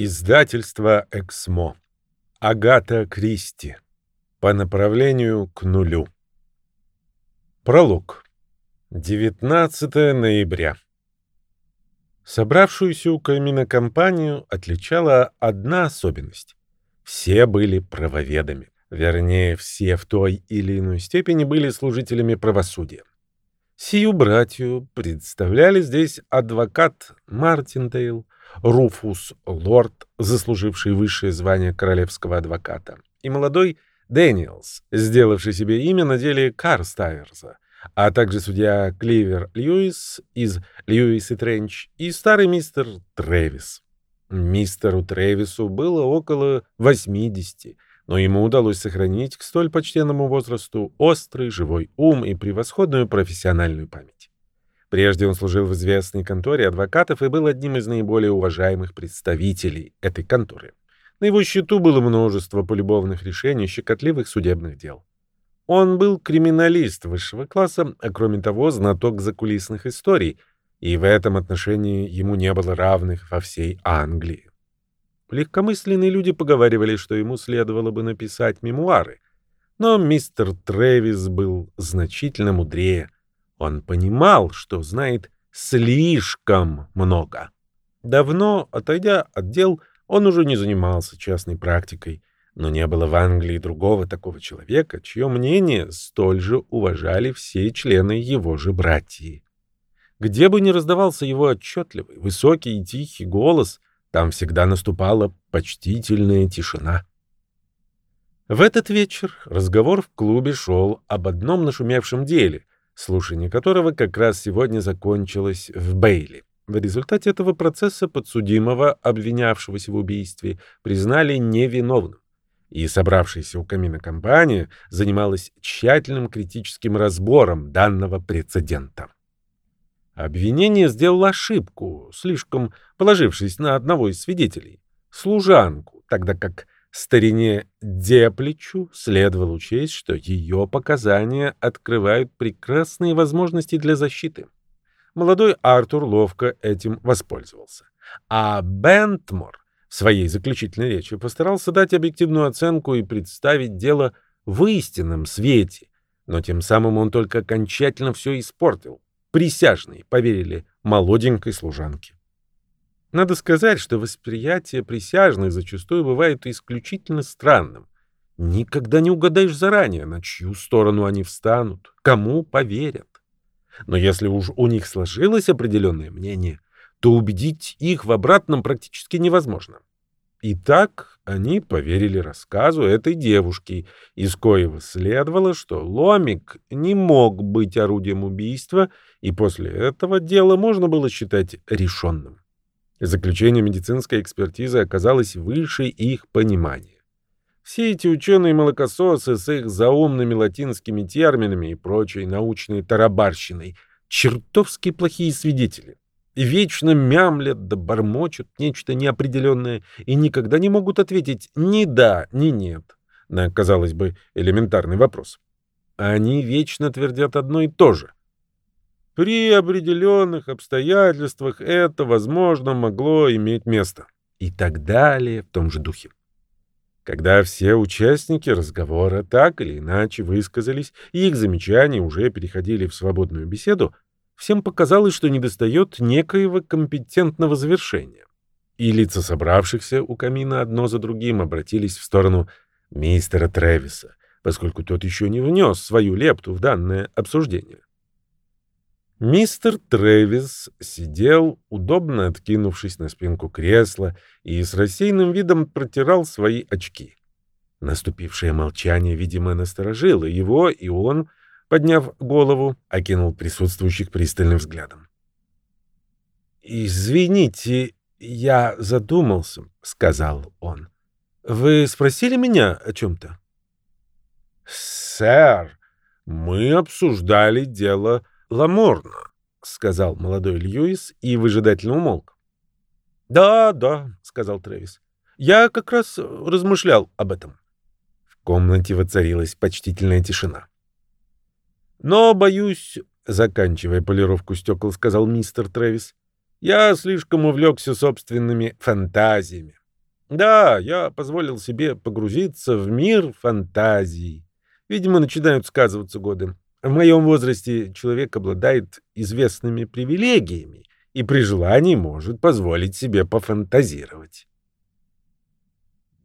Издательство «Эксмо». Агата Кристи. По направлению к нулю. Пролог. 19 ноября. Собравшуюся у камина компанию отличала одна особенность. Все были правоведами. Вернее, все в той или иной степени были служителями правосудия. Сию братью представляли здесь адвокат Мартиндейл, Руфус Лорд, заслуживший высшее звание королевского адвоката, и молодой Дэниелс, сделавший себе имя на деле Карстайерза, а также судья Кливер Льюис из Льюис и Тренч и старый мистер Трэвис. Мистеру Трэвису было около 80, но ему удалось сохранить к столь почтенному возрасту острый живой ум и превосходную профессиональную память. Прежде он служил в известной конторе адвокатов и был одним из наиболее уважаемых представителей этой конторы. На его счету было множество полюбовных решений щекотливых судебных дел. Он был криминалист высшего класса, а кроме того знаток закулисных историй, и в этом отношении ему не было равных во всей Англии. Легкомысленные люди поговаривали, что ему следовало бы написать мемуары. Но мистер Трэвис был значительно мудрее. Он понимал, что знает слишком много. Давно, отойдя от дел, он уже не занимался частной практикой, но не было в Англии другого такого человека, чье мнение столь же уважали все члены его же братьи. Где бы ни раздавался его отчетливый, высокий и тихий голос, там всегда наступала почтительная тишина. В этот вечер разговор в клубе шел об одном нашумевшем деле, слушание которого как раз сегодня закончилось в Бейли. В результате этого процесса подсудимого, обвинявшегося в убийстве, признали невиновным. И собравшаяся у камина компания занималась тщательным критическим разбором данного прецедента. Обвинение сделало ошибку, слишком положившись на одного из свидетелей, служанку, тогда как старине Депличу следовало учесть, что ее показания открывают прекрасные возможности для защиты. Молодой Артур ловко этим воспользовался. А Бентмор в своей заключительной речи постарался дать объективную оценку и представить дело в истинном свете, но тем самым он только окончательно все испортил присяжные поверили молоденькой служанке. Надо сказать, что восприятие присяжных зачастую бывает исключительно странным. Никогда не угадаешь заранее, на чью сторону они встанут, кому поверят. Но если уж у них сложилось определенное мнение, то убедить их в обратном практически невозможно. И так они поверили рассказу этой девушки, из коего следовало, что Ломик не мог быть орудием убийства, и после этого дело можно было считать решенным. Заключение медицинской экспертизы оказалось выше их понимания. Все эти ученые-молокососы с их заумными латинскими терминами и прочей научной тарабарщиной — чертовски плохие свидетели вечно мямлят да бормочут нечто неопределенное и никогда не могут ответить ни да, ни нет на, казалось бы, элементарный вопрос. Они вечно твердят одно и то же. При определенных обстоятельствах это, возможно, могло иметь место. И так далее в том же духе. Когда все участники разговора так или иначе высказались, и их замечания уже переходили в свободную беседу, всем показалось, что недостает некоего компетентного завершения. И лица собравшихся у камина одно за другим обратились в сторону мистера Трэвиса, поскольку тот еще не внес свою лепту в данное обсуждение. Мистер Трэвис сидел, удобно откинувшись на спинку кресла, и с рассеянным видом протирал свои очки. Наступившее молчание, видимо, насторожило его, и он подняв голову, окинул присутствующих пристальным взглядом. «Извините, я задумался», — сказал он. «Вы спросили меня о чем-то?» «Сэр, мы обсуждали дело Ламорна», — сказал молодой Льюис и выжидательно умолк. «Да, да», — сказал Трэвис. «Я как раз размышлял об этом». В комнате воцарилась почтительная тишина. Но, боюсь, заканчивая полировку стекол, сказал мистер Трэвис, я слишком увлекся собственными фантазиями. Да, я позволил себе погрузиться в мир фантазий. Видимо, начинают сказываться годы. В моем возрасте человек обладает известными привилегиями и при желании может позволить себе пофантазировать.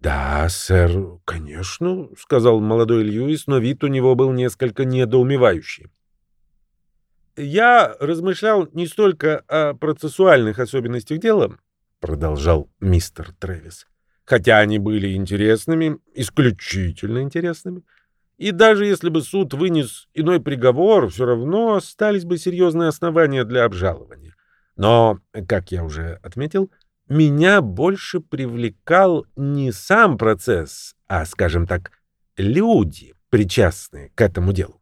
«Да, сэр, конечно», — сказал молодой Льюис, но вид у него был несколько недоумевающий. «Я размышлял не столько о процессуальных особенностях дела», — продолжал мистер Трэвис, «хотя они были интересными, исключительно интересными, и даже если бы суд вынес иной приговор, все равно остались бы серьезные основания для обжалования. Но, как я уже отметил, — меня больше привлекал не сам процесс, а, скажем так, люди, причастные к этому делу.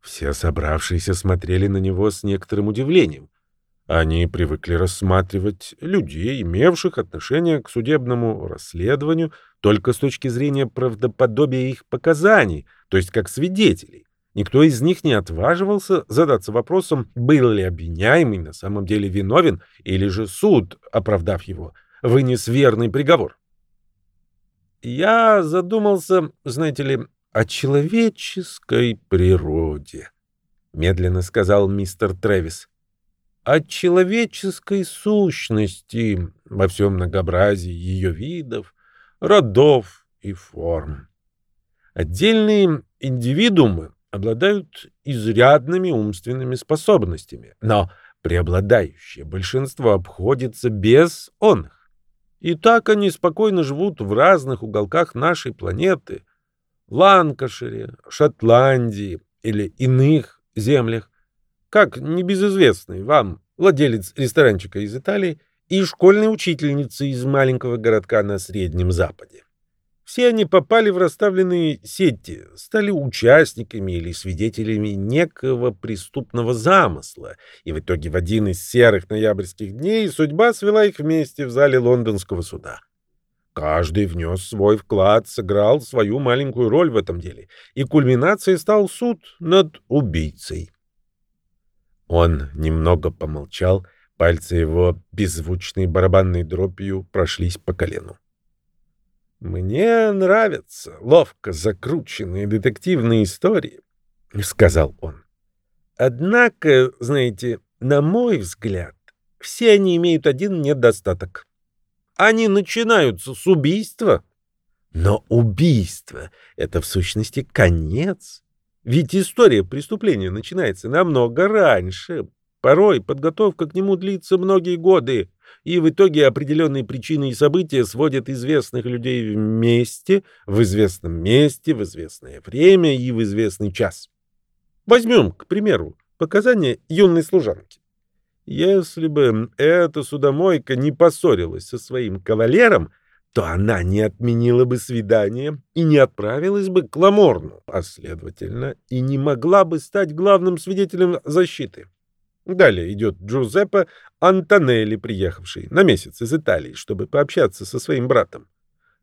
Все собравшиеся смотрели на него с некоторым удивлением. Они привыкли рассматривать людей, имевших отношение к судебному расследованию, только с точки зрения правдоподобия их показаний, то есть как свидетелей. Никто из них не отваживался задаться вопросом, был ли обвиняемый на самом деле виновен, или же суд, оправдав его, вынес верный приговор. Я задумался, знаете ли, о человеческой природе, медленно сказал мистер Трэвис. О человеческой сущности во всем многообразии ее видов, родов и форм. Отдельные индивидуумы обладают изрядными умственными способностями, но преобладающее большинство обходится без оных. И так они спокойно живут в разных уголках нашей планеты, Ланкашире, Шотландии или иных землях, как небезызвестный вам владелец ресторанчика из Италии и школьная учительница из маленького городка на Среднем Западе. Все они попали в расставленные сети, стали участниками или свидетелями некого преступного замысла, и в итоге в один из серых ноябрьских дней судьба свела их вместе в зале лондонского суда. Каждый внес свой вклад, сыграл свою маленькую роль в этом деле, и кульминацией стал суд над убийцей. Он немного помолчал, пальцы его беззвучной барабанной дробью прошлись по колену. «Мне нравятся ловко закрученные детективные истории», — сказал он. «Однако, знаете, на мой взгляд, все они имеют один недостаток. Они начинаются с убийства. Но убийство — это в сущности конец. Ведь история преступления начинается намного раньше. Порой подготовка к нему длится многие годы и в итоге определенные причины и события сводят известных людей вместе, в известном месте, в известное время и в известный час. Возьмем, к примеру, показания юной служанки. Если бы эта судомойка не поссорилась со своим кавалером, то она не отменила бы свидание и не отправилась бы к Ламорну, а, следовательно, и не могла бы стать главным свидетелем защиты. Далее идет Джузеппе Антонелли, приехавший на месяц из Италии, чтобы пообщаться со своим братом.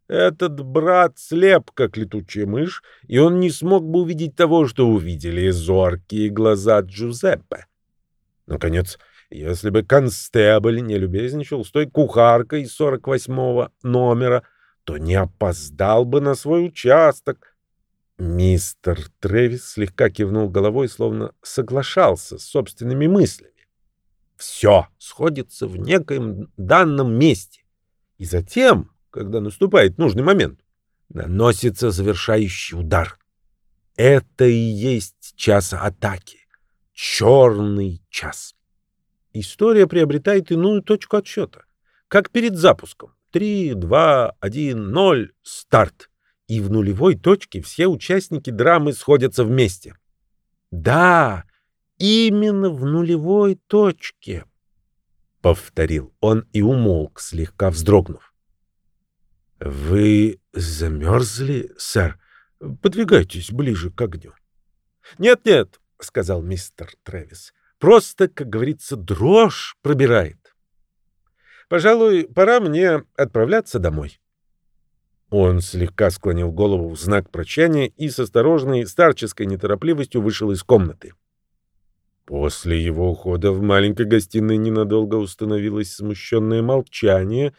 Этот брат слеп, как летучая мышь, и он не смог бы увидеть того, что увидели зоркие глаза Джузеппе. Наконец, если бы констебль не любезничал с той кухаркой из 48-го номера, то не опоздал бы на свой участок, Мистер Трэвис слегка кивнул головой, словно соглашался с собственными мыслями. Все сходится в некоем данном месте. И затем, когда наступает нужный момент, наносится завершающий удар. Это и есть час атаки. Черный час. История приобретает иную точку отсчета. Как перед запуском. Три, два, один, ноль, старт и в нулевой точке все участники драмы сходятся вместе. Да, именно в нулевой точке, — повторил он и умолк, слегка вздрогнув. — Вы замерзли, сэр? Подвигайтесь ближе к огню. «Нет, — сказал мистер Трэвис, — просто, как говорится, дрожь пробирает. Пожалуй, пора мне отправляться домой. Он слегка склонил голову в знак прощания и с осторожной старческой неторопливостью вышел из комнаты. После его ухода в маленькой гостиной ненадолго установилось смущенное молчание,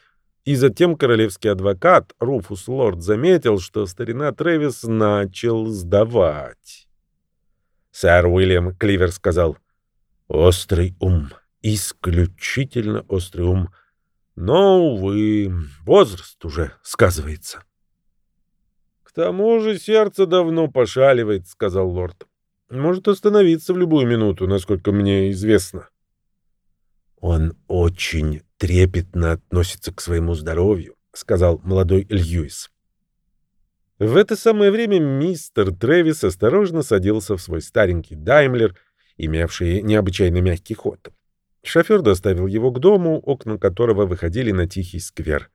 И затем королевский адвокат Руфус Лорд заметил, что старина Трэвис начал сдавать. Сэр Уильям Кливер сказал, «Острый ум, исключительно острый ум. Но, увы, возраст уже сказывается». «К тому же сердце давно пошаливает», — сказал лорд. «Может остановиться в любую минуту, насколько мне известно». «Он очень трепетно относится к своему здоровью», — сказал молодой Льюис. В это самое время мистер Трэвис осторожно садился в свой старенький Даймлер, имевший необычайно мягкий ход. Шофер доставил его к дому, окна которого выходили на тихий сквер.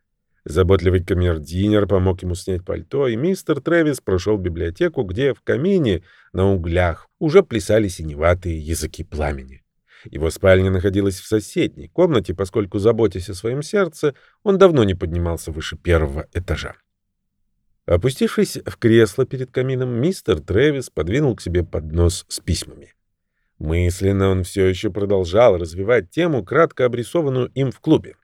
Заботливый камердинер помог ему снять пальто, и мистер Трэвис прошел в библиотеку, где в камине на углях уже плясали синеватые языки пламени. Его спальня находилась в соседней комнате, поскольку, заботясь о своем сердце, он давно не поднимался выше первого этажа. Опустившись в кресло перед камином, мистер Трэвис подвинул к себе поднос с письмами. Мысленно он все еще продолжал развивать тему, кратко обрисованную им в клубе.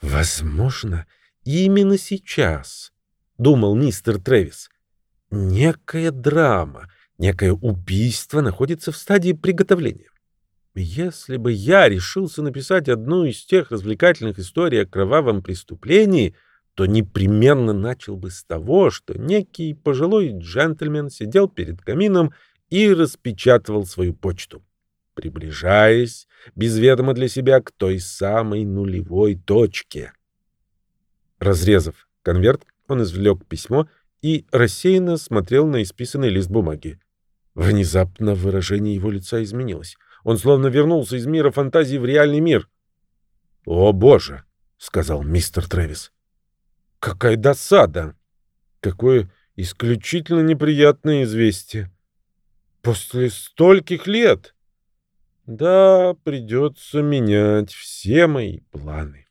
«Возможно, именно сейчас», — думал мистер Трэвис, — «некая драма, некое убийство находится в стадии приготовления. Если бы я решился написать одну из тех развлекательных историй о кровавом преступлении, то непременно начал бы с того, что некий пожилой джентльмен сидел перед камином и распечатывал свою почту, приближаясь, без ведома для себя, к той самой нулевой точке. Разрезав конверт, он извлек письмо и рассеянно смотрел на исписанный лист бумаги. Внезапно выражение его лица изменилось. Он словно вернулся из мира фантазии в реальный мир. «О, боже!» — сказал мистер Трэвис. «Какая досада! Какое исключительно неприятное известие! После стольких лет! Да, придется менять все мои планы».